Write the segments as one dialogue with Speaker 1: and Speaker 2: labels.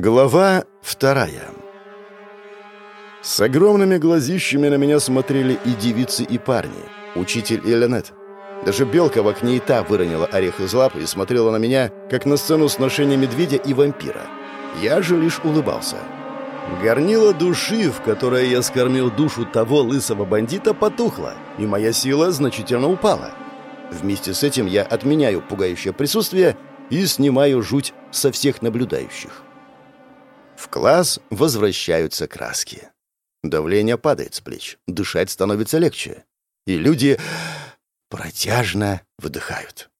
Speaker 1: Глава вторая С огромными глазищами на меня смотрели и девицы, и парни, учитель и Ленет. Даже белка в окне и та выронила орех из лапы и смотрела на меня, как на сцену сношения медведя и вампира. Я же лишь улыбался. Горнило души, в которое я скормил душу того лысого бандита, потухло, и моя сила значительно упала. Вместе с этим я отменяю пугающее присутствие и снимаю жуть со всех наблюдающих. В класс возвращаются краски. Давление падает с плеч, дышать становится легче. И люди протяжно выдыхают.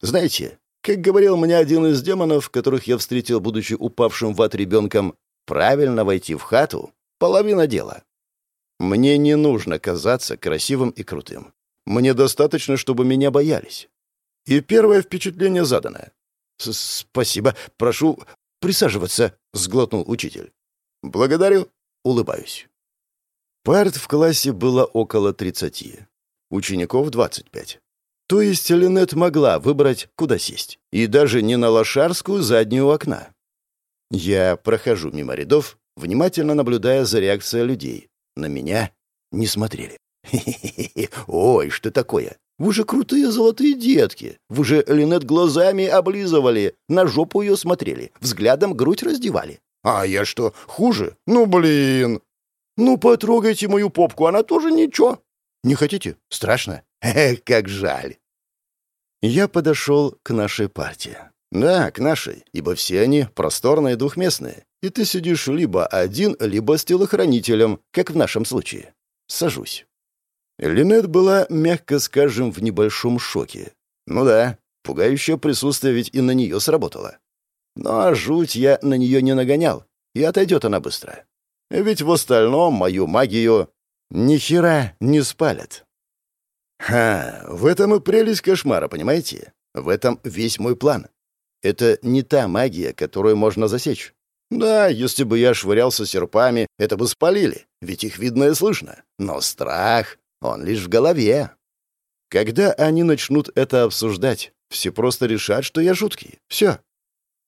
Speaker 1: Знаете, как говорил мне один из демонов, которых я встретил, будучи упавшим в ад ребенком, правильно войти в хату — половина дела. Мне не нужно казаться красивым и крутым. Мне достаточно, чтобы меня боялись. И первое впечатление задано. «Спасибо. Прошу присаживаться», — сглотнул учитель. «Благодарю», — улыбаюсь. Парт в классе было около тридцати. Учеников двадцать пять. То есть Линет могла выбрать, куда сесть. И даже не на лошарскую заднюю окна. Я прохожу мимо рядов, внимательно наблюдая за реакцией людей. На меня не смотрели. Хе-хе-хе. Ой, что такое? Вы же крутые золотые детки. Вы же Линет глазами облизывали, на жопу ее смотрели, взглядом грудь раздевали. А я что, хуже? Ну, блин. Ну, потрогайте мою попку, она тоже ничего. Не хотите? Страшно? Эх, как жаль. Я подошел к нашей партии. Да, к нашей, ибо все они просторные двухместные. И ты сидишь либо один, либо с телохранителем, как в нашем случае. Сажусь. Линет была, мягко скажем, в небольшом шоке. Ну да, пугающее присутствие ведь и на нее сработало. Но жуть я на нее не нагонял, и отойдет она быстро. Ведь в остальном мою магию ни хера не спалят. Ха, в этом и прелесть кошмара, понимаете? В этом весь мой план. Это не та магия, которую можно засечь. Да, если бы я швырялся серпами, это бы спалили, ведь их видно и слышно. Но страх он лишь в голове. Когда они начнут это обсуждать, все просто решат, что я жуткий. Все.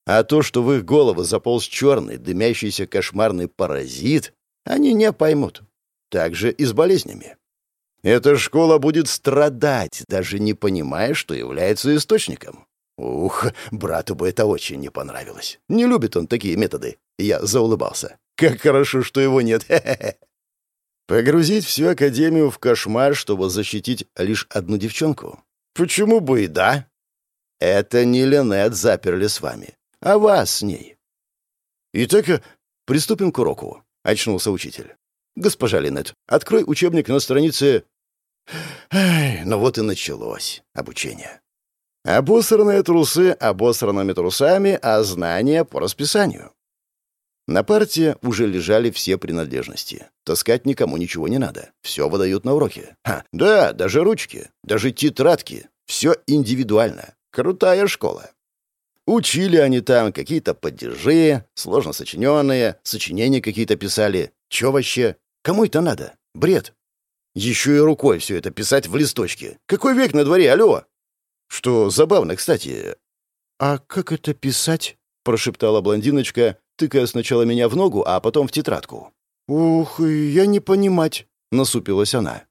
Speaker 1: А то, что в их головы заполз черный, дымящийся кошмарный паразит, они не поймут. Так же и с болезнями. Эта школа будет страдать, даже не понимая, что является источником. Ух, брату бы это очень не понравилось. Не любит он такие методы. Я заулыбался. Как хорошо, что его нет. Хе -хе -хе. Погрузить всю Академию в кошмар, чтобы защитить лишь одну девчонку? Почему бы и да? Это не Ленет заперли с вами, а вас с ней. Итак, приступим к уроку, — очнулся учитель. Госпожа Ленет, открой учебник на странице... Ай, ну вот и началось обучение. Обосранные трусы обосранными трусами, а знания по расписанию. На парте уже лежали все принадлежности. Таскать никому ничего не надо. Все выдают на уроке. Ха, да, даже ручки, даже тетрадки. Все индивидуально. Крутая школа. Учили они там какие-то падежи, сложно сочиненные, сочинения какие-то писали. Че вообще? Кому это надо? Бред. Еще и рукой все это писать в листочке. Какой век на дворе, алло? Что забавно, кстати. «А как это писать?» — прошептала блондиночка, тыкая сначала меня в ногу, а потом в тетрадку. «Ух, я не понимать», — насупилась она.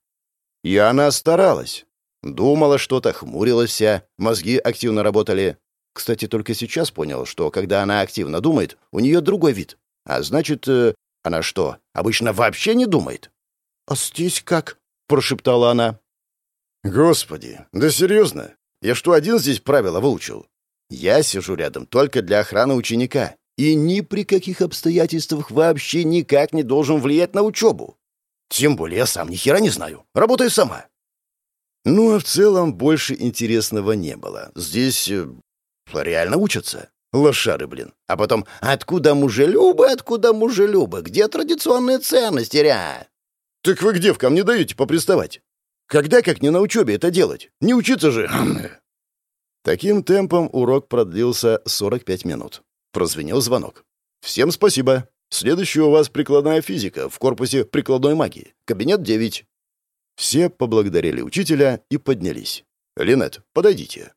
Speaker 1: И она старалась. Думала что-то, хмурилась вся, мозги активно работали. Кстати, только сейчас понял, что когда она активно думает, у нее другой вид. А значит, э, она что, обычно вообще не думает? «А здесь как?» — прошептала она. «Господи, да серьезно? Я что, один здесь правила выучил? Я сижу рядом только для охраны ученика и ни при каких обстоятельствах вообще никак не должен влиять на учебу. Тем более я сам ни хера не знаю. Работаю сама. Ну, а в целом больше интересного не было. Здесь э, реально учатся. Лошары, блин. А потом, откуда мужелюбы, откуда мужелюбы? Где традиционные ценности, ря? Так вы к девкам не даете поприставать? Когда, как не на учебе, это делать? Не учиться же. Таким темпом урок продлился 45 минут. Прозвенел звонок. «Всем спасибо. Следующая у вас прикладная физика в корпусе прикладной магии. Кабинет 9». Все поблагодарили учителя и поднялись. «Линет, подойдите».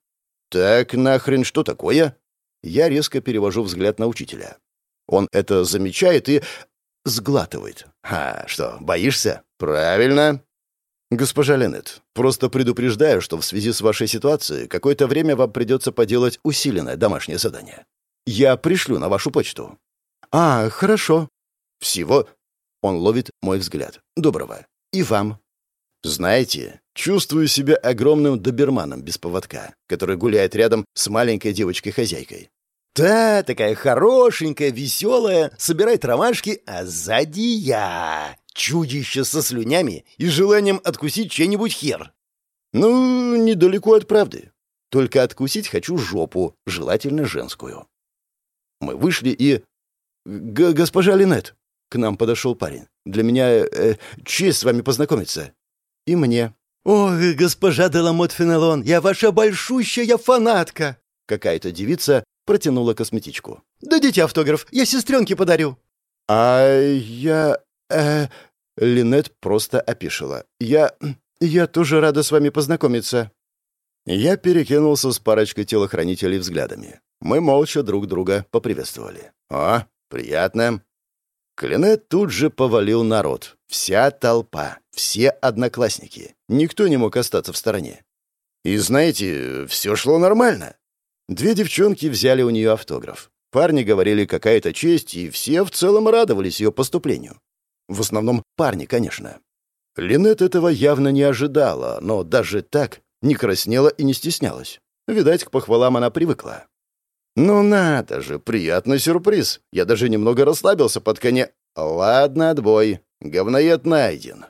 Speaker 1: «Так нахрен что такое?» Я резко перевожу взгляд на учителя. Он это замечает и сглатывает. «А, что, боишься?» «Правильно». «Госпожа Ленет, просто предупреждаю, что в связи с вашей ситуацией какое-то время вам придется поделать усиленное домашнее задание. Я пришлю на вашу почту». «А, хорошо». «Всего...» Он ловит мой взгляд. «Доброго. И вам». Знаете, чувствую себя огромным доберманом без поводка, который гуляет рядом с маленькой девочкой-хозяйкой. Та такая хорошенькая, веселая, собирает ромашки, а сзади я. Чудище со слюнями и желанием откусить чей-нибудь хер. Ну, недалеко от правды. Только откусить хочу жопу, желательно женскую. Мы вышли и... Г «Госпожа Линет», — к нам подошел парень. «Для меня э, честь с вами познакомиться». «И мне». «Ох, госпожа Деламот Фенелон, я ваша большущая фанатка!» Какая-то девица протянула косметичку. «Дадите автограф, я сестренке подарю». «А я... э...» Линет просто опишила. «Я... я тоже рада с вами познакомиться». Я перекинулся с парочкой телохранителей взглядами. Мы молча друг друга поприветствовали. «О, приятно». Клинет тут же повалил народ. Вся толпа, все одноклассники. Никто не мог остаться в стороне. И знаете, все шло нормально. Две девчонки взяли у нее автограф. Парни говорили какая-то честь, и все в целом радовались ее поступлению. В основном парни, конечно. Линет этого явно не ожидала, но даже так не краснела и не стеснялась. Видать, к похвалам она привыкла. «Ну надо же, приятный сюрприз. Я даже немного расслабился под коне. Ладно, отбой. Говноед найден».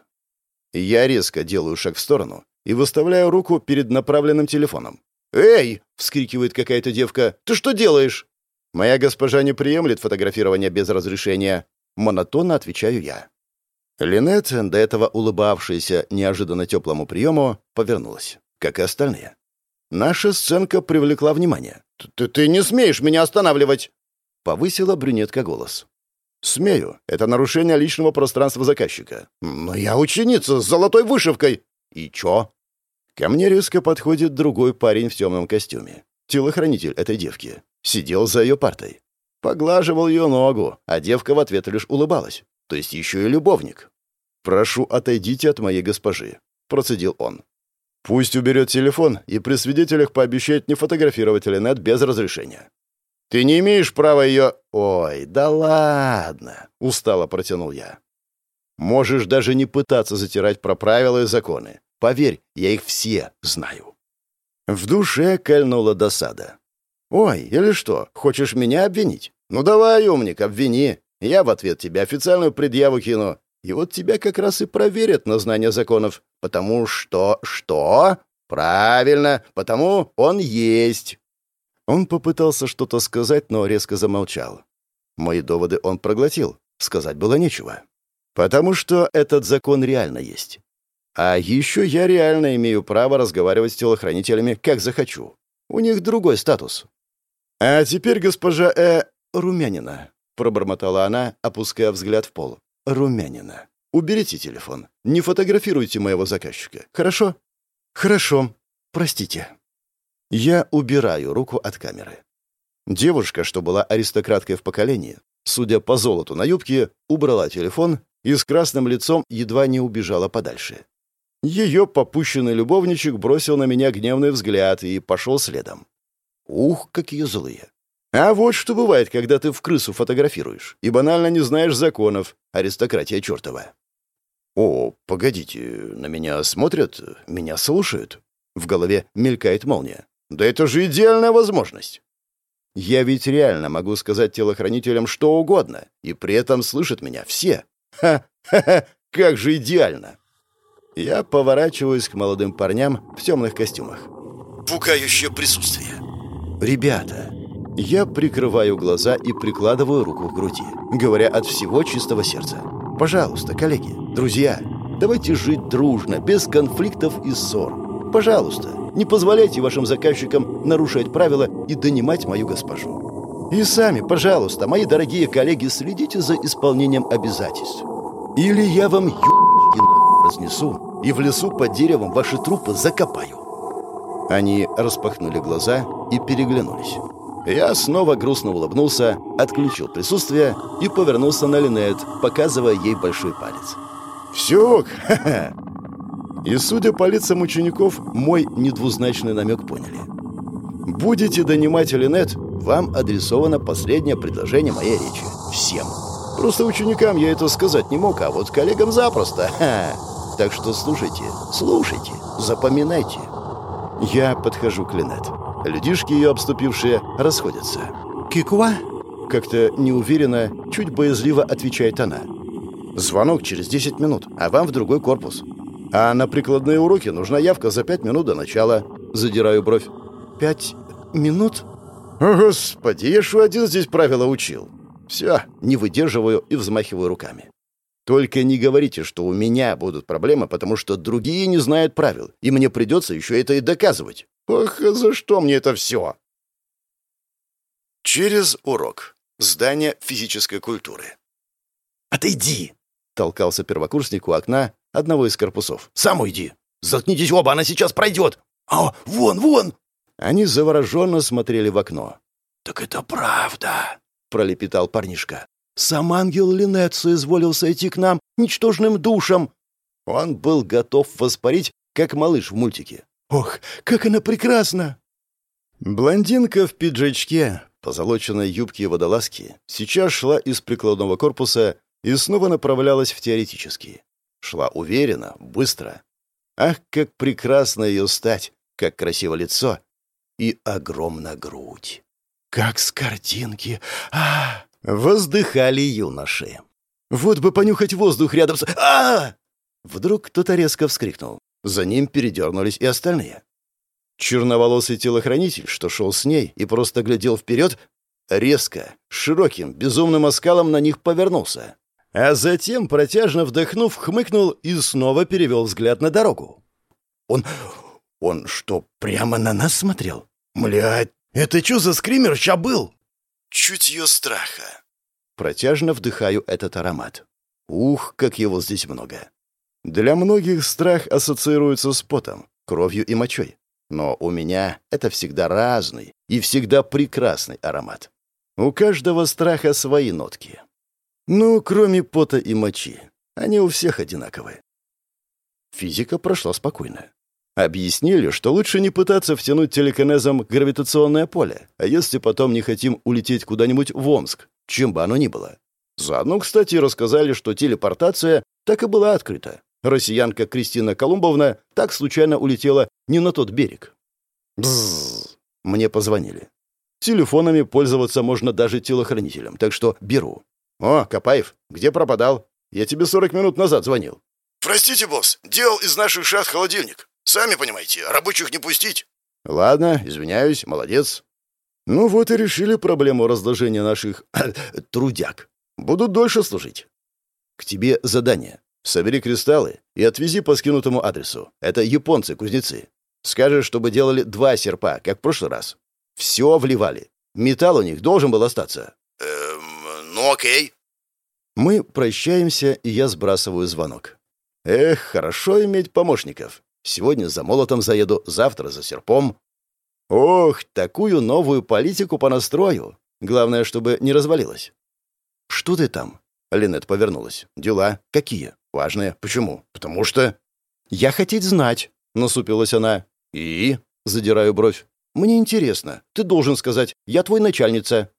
Speaker 1: Я резко делаю шаг в сторону и выставляю руку перед направленным телефоном. «Эй!» — вскрикивает какая-то девка. «Ты что делаешь?» «Моя госпожа не приемлет фотографирование без разрешения». Монотонно отвечаю я. Линет, до этого улыбавшаяся неожиданно теплому приему, повернулась, как и остальные. Наша сценка привлекла внимание. «Ты, ты не смеешь меня останавливать!» Повысила брюнетка голос. «Смею. Это нарушение личного пространства заказчика. Но я ученица с золотой вышивкой. И чё?» Ко мне резко подходит другой парень в темном костюме. Телохранитель этой девки. Сидел за ее партой. Поглаживал ее ногу, а девка в ответ лишь улыбалась. То есть еще и любовник. «Прошу, отойдите от моей госпожи», — процедил он. Пусть уберет телефон и при свидетелях пообещает не фотографировать Ленет без разрешения. Ты не имеешь права ее... Ой, да ладно, устало протянул я. Можешь даже не пытаться затирать про правила и законы. Поверь, я их все знаю. В душе кольнула досада. «Ой, или что, хочешь меня обвинить? Ну давай, умник, обвини. Я в ответ тебе официальную предъяву кину. И вот тебя как раз и проверят на знание законов, потому что... Что? Правильно, потому он есть. Он попытался что-то сказать, но резко замолчал. Мои доводы он проглотил. Сказать было нечего. Потому что этот закон реально есть. А еще я реально имею право разговаривать с телохранителями, как захочу. У них другой статус. А теперь госпожа Э. Румянина, пробормотала она, опуская взгляд в пол. Румянина. Уберите телефон. Не фотографируйте моего заказчика. Хорошо? Хорошо. Простите. Я убираю руку от камеры. Девушка, что была аристократкой в поколении, судя по золоту на юбке, убрала телефон и с красным лицом едва не убежала подальше. Ее попущенный любовничек бросил на меня гневный взгляд и пошел следом. Ух, какие злые. А вот что бывает, когда ты в крысу фотографируешь и банально не знаешь законов. Аристократия чертова. О, погодите, на меня смотрят, меня слушают. В голове мелькает молния. Да это же идеальная возможность. Я ведь реально могу сказать телохранителям что угодно, и при этом слышат меня все. Ха-ха-ха, как же идеально. Я поворачиваюсь к молодым парням в темных костюмах. Пугающее присутствие. Ребята, я прикрываю глаза и прикладываю руку к груди, говоря от всего чистого сердца. «Пожалуйста, коллеги, друзья, давайте жить дружно, без конфликтов и ссор. Пожалуйста, не позволяйте вашим заказчикам нарушать правила и донимать мою госпожу. И сами, пожалуйста, мои дорогие коллеги, следите за исполнением обязательств. Или я вам ебать разнесу и в лесу под деревом ваши трупы закопаю». Они распахнули глаза и переглянулись. Я снова грустно улыбнулся, отключил присутствие и повернулся на Линет, показывая ей большой палец. «Все, ха-ха!» И, судя по лицам учеников, мой недвузначный намек поняли. «Будете донимать Линет, вам адресовано последнее предложение моей речи. Всем. Просто ученикам я это сказать не мог, а вот коллегам запросто. Ха. Так что слушайте, слушайте, запоминайте». Я подхожу к Линет. Людишки, ее обступившие, расходятся.
Speaker 2: «Кикуа?»
Speaker 1: Как-то неуверенно, чуть боязливо отвечает она. «Звонок через 10 минут, а вам в другой корпус. А на прикладные уроки нужна явка за 5 минут до начала». Задираю бровь. «Пять минут?» «Господи, я ж один здесь правила учил». Все, не выдерживаю и взмахиваю руками. Только не говорите, что у меня будут проблемы, потому что другие не знают правил, и мне придется еще это и доказывать. Ох, а за что мне это все? Через урок. Здание физической культуры. «Отойди!» — толкался первокурсник у окна одного из корпусов. «Сам уйди! Заткнитесь оба, она сейчас пройдет! А, вон, вон!» Они завороженно смотрели в окно. «Так это правда!» — пролепетал парнишка. Сам ангел Линет соизволил сойти к нам ничтожным душам. Он был готов воспарить, как малыш в мультике. Ох, как она прекрасна! Блондинка в пиджачке, позолоченной юбке и водолазке, сейчас шла из прикладного корпуса и снова направлялась в теоретический. Шла уверенно, быстро. Ах, как прекрасно ее стать, как красиво лицо и огромна грудь. Как с картинки. А, Воздыхали юноши. Вот бы понюхать воздух рядом с... а Вдруг кто-то резко вскрикнул. За ним передернулись и остальные. Черноволосый телохранитель, что шел с ней и просто глядел вперед, резко, широким, безумным оскалом на них повернулся. А затем, протяжно вдохнув, хмыкнул и снова перевел взгляд на дорогу. «Он... он что, прямо на нас смотрел? Млядь, это что за скример ща был?» чутье страха. Протяжно вдыхаю этот аромат. Ух, как его здесь много. Для многих страх ассоциируется с потом, кровью и мочой. Но у меня это всегда разный и всегда прекрасный аромат. У каждого страха свои нотки. Ну, кроме пота и мочи. Они у всех одинаковые. Физика прошла спокойно. Объяснили, что лучше не пытаться втянуть телекинезом гравитационное поле, а если потом не хотим улететь куда-нибудь в Омск, чем бы оно ни было. Заодно, кстати, рассказали, что телепортация так и была открыта. Россиянка Кристина Колумбовна так случайно улетела не на тот берег. Бззз. Мне позвонили. Телефонами пользоваться можно даже телохранителем, так что беру. «О, Копаев, где пропадал? Я тебе 40 минут назад звонил». «Простите, босс, делал из наших шахт холодильник. Сами понимаете, рабочих не пустить». «Ладно, извиняюсь, молодец». «Ну вот и решили проблему разложения наших трудяг. Будут дольше служить. К тебе задание. Собери кристаллы и отвези по скинутому адресу. Это японцы-кузнецы. Скажешь, чтобы делали два серпа, как в прошлый раз. Все вливали. Металл у них должен был остаться». «Эм, ну окей». Мы прощаемся, и я сбрасываю звонок. Эх, хорошо иметь помощников. Сегодня за молотом заеду, завтра за серпом. Ох, такую новую политику по настрою. Главное, чтобы не развалилась. «Что ты там?» Линет повернулась. «Дела? Какие? Важные. Почему? Потому что...» «Я хотеть знать», — насупилась она. «И?» — задираю бровь. «Мне интересно. Ты должен сказать, я твой начальница».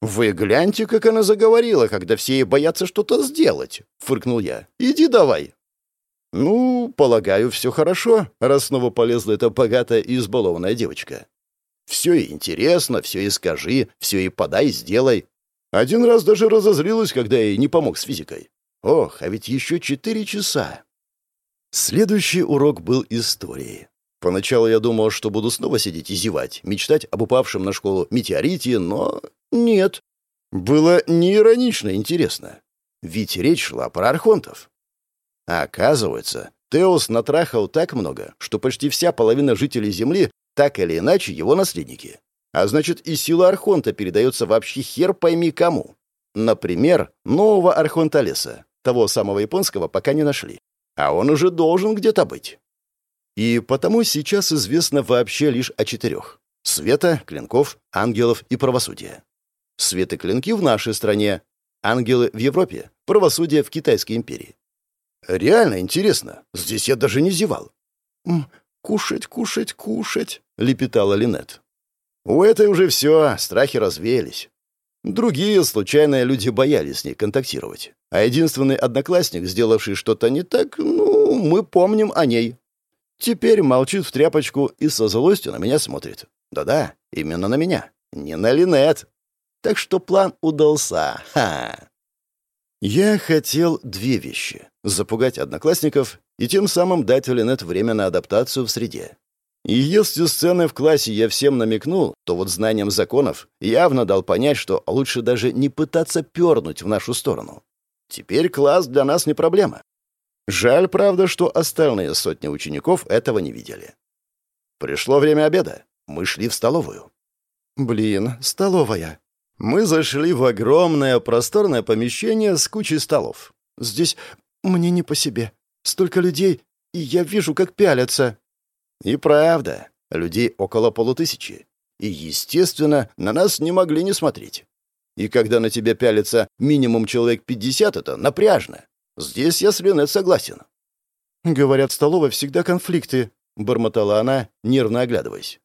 Speaker 1: «Вы гляньте, как она заговорила, когда все ей боятся что-то сделать», — фыркнул я. «Иди давай». «Ну, полагаю, все хорошо, раз снова полезла эта богатая и избалованная девочка. Все и интересно, все и скажи, все и подай, сделай. Один раз даже разозлилась, когда я ей не помог с физикой. Ох, а ведь еще четыре часа». Следующий урок был истории. Поначалу я думал, что буду снова сидеть и зевать, мечтать об упавшем на школу метеорите, но нет. Было неиронично интересно. Ведь речь шла про архонтов. А оказывается, Теос натрахал так много, что почти вся половина жителей Земли так или иначе его наследники. А значит, и сила Архонта передается вообще хер пойми кому. Например, нового Архонта Леса, того самого японского, пока не нашли. А он уже должен где-то быть. И потому сейчас известно вообще лишь о четырех. Света, клинков, ангелов и правосудия. Свет и клинки в нашей стране, ангелы в Европе, правосудие в Китайской империи. Реально интересно. Здесь я даже не зевал. «Кушать, кушать, кушать», — лепетала Линет. У этой уже все, страхи развеялись. Другие случайные люди боялись с ней контактировать. А единственный одноклассник, сделавший что-то не так, ну, мы помним о ней. Теперь молчит в тряпочку и со злостью на меня смотрит. Да-да, именно на меня, не на Линет. Так что план удался. Ха! Я хотел две вещи — запугать одноклассников и тем самым дать Линет время на адаптацию в среде. И если сцены в классе я всем намекнул, то вот знанием законов явно дал понять, что лучше даже не пытаться пернуть в нашу сторону. Теперь класс для нас не проблема. Жаль, правда, что остальные сотни учеников этого не видели. Пришло время обеда. Мы шли в столовую. Блин, столовая. Мы зашли в огромное просторное помещение с кучей столов. Здесь мне не по себе. Столько людей, и я вижу, как пялятся. И правда, людей около полутысячи. И, естественно, на нас не могли не смотреть. И когда на тебя пялится минимум человек пятьдесят, это напряжно. Здесь я с Линет согласен. «Говорят, в столовой всегда конфликты», — бормотала она, нервно оглядываясь.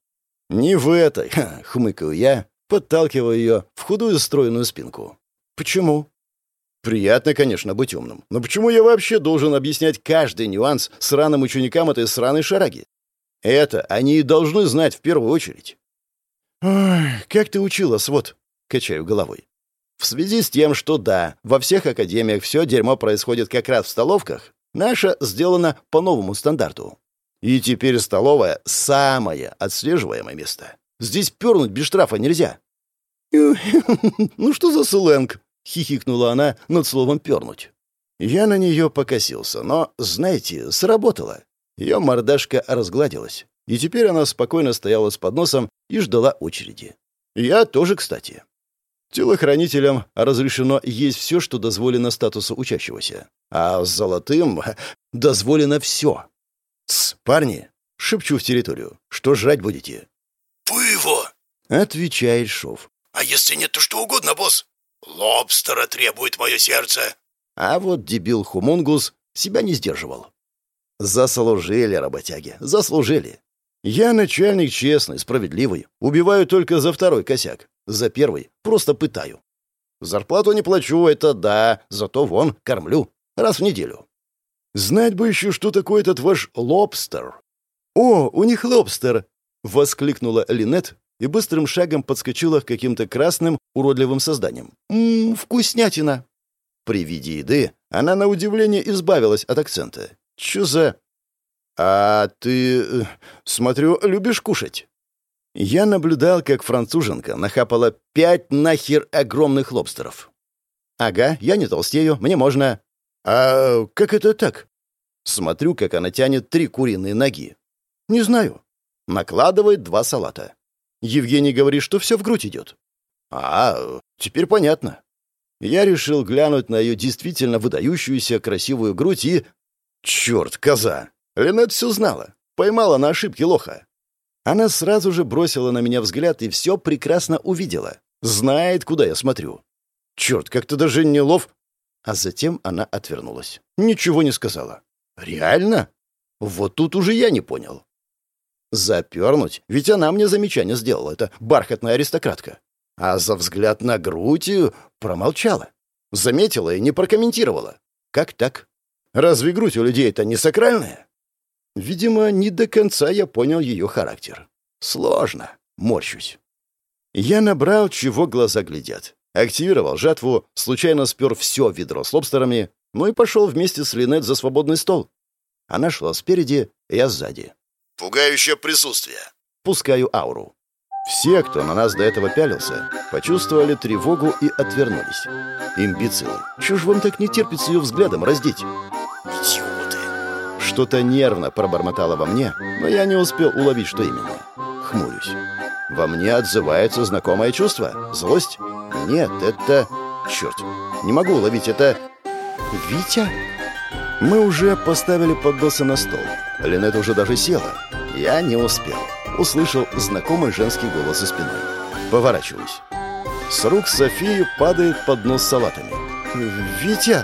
Speaker 1: «Не в этой», — хмыкаю я, подталкивая ее в худую стройную спинку. «Почему?» «Приятно, конечно, быть умным. Но почему я вообще должен объяснять каждый нюанс сраным ученикам этой сраной шараги? Это они и должны знать в первую очередь». «Ой, как ты учила, свод?» — качаю головой. В связи с тем, что да, во всех академиях все дерьмо происходит как раз в столовках, наша сделана по новому стандарту. И теперь столовая — самое отслеживаемое место. Здесь пернуть без штрафа нельзя. «Ну что за сленг?» — хихикнула она над словом «пернуть». Я на нее покосился, но, знаете, сработало. Ее мордашка разгладилась, и теперь она спокойно стояла с подносом и ждала очереди. Я тоже, кстати. Телохранителям разрешено есть все, что дозволено статусу учащегося. А с золотым дозволено все. «Тсс, парни!» — шепчу в территорию. «Что жрать будете?»
Speaker 2: «Пыво!»
Speaker 1: — отвечает Шов.
Speaker 2: «А если нет, то что угодно, босс. Лобстера требует мое сердце».
Speaker 1: А вот дебил Хумунгус себя не сдерживал. Заслужили, работяги, заслужили. Я начальник честный, справедливый, убиваю только за второй косяк. За первый просто пытаю. Зарплату не плачу, это да, зато вон кормлю. Раз в неделю. Знать бы еще, что такое этот ваш лобстер. «О, у них лобстер!» — воскликнула Линет и быстрым шагом подскочила к каким-то красным, уродливым созданиям. «Ммм, вкуснятина!» При виде еды она на удивление избавилась от акцента. «Чё за...» «А ты, смотрю, любишь кушать?» Я наблюдал, как француженка нахапала пять нахер огромных лобстеров. «Ага, я не толстею, мне можно...» «А как это так?» Смотрю, как она тянет три куриные ноги. «Не знаю». Накладывает два салата. Евгений говорит, что все в грудь идет. «А, теперь понятно». Я решил глянуть на ее действительно выдающуюся красивую грудь и... Черт, коза! Линет все знала. Поймала на ошибке лоха. Она сразу же бросила на меня взгляд и все прекрасно увидела. Знает, куда я смотрю. Черт, как-то даже не лов... А затем она отвернулась. Ничего не сказала. Реально? Вот тут уже я не понял. Запернуть? Ведь она мне замечание сделала, это бархатная аристократка. А за взгляд на грудь промолчала. Заметила и не прокомментировала. Как так? Разве грудь у людей это не сакральная? Видимо, не до конца я понял ее характер. Сложно. Морщусь. Я набрал, чего глаза глядят. Активировал жатву, случайно спер все ведро с лобстерами, ну и пошел вместе с Линет за свободный стол. Она шла спереди, я сзади.
Speaker 2: «Пугающее присутствие».
Speaker 1: Пускаю ауру. Все, кто на нас до этого пялился, почувствовали тревогу и отвернулись. Имбецилы, чё ж вам так не терпится ее взглядом раздеть? Что-то нервно пробормотало во мне, но я не успел уловить, что именно. Хмурюсь. Во мне отзывается знакомое чувство? Злость? Нет, это... Черт, не могу уловить это... Витя? Мы уже поставили подносы на стол. Линет уже даже села. Я не успел. услышал знакомый женский голос за спиной. Поворачиваюсь. С рук Софии падает поднос с салатами. «Витя!»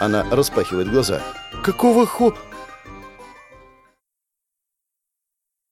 Speaker 1: Она распахивает глаза. «Какого хо...